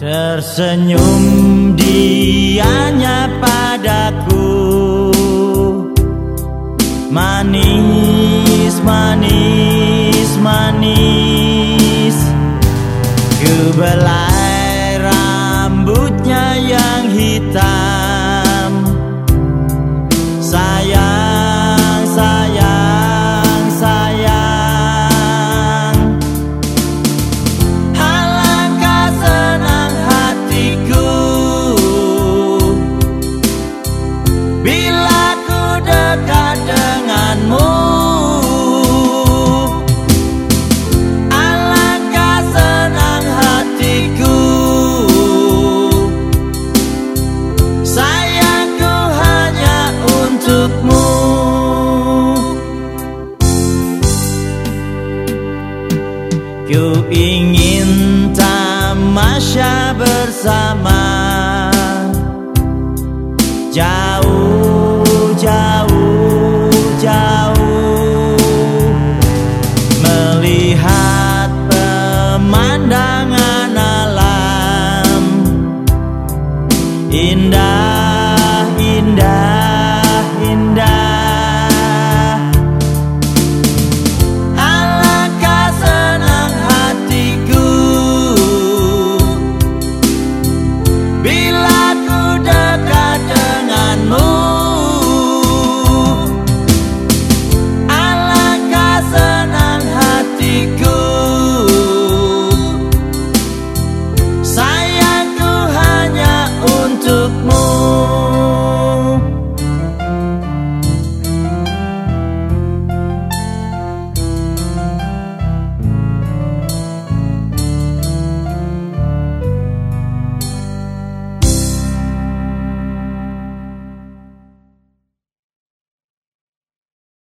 Tersenyum dianya padaku. Manis, Ku ingin tamasya bersama. Jauh, jauh, jauh Melihat pemandangan alam. Indah, indah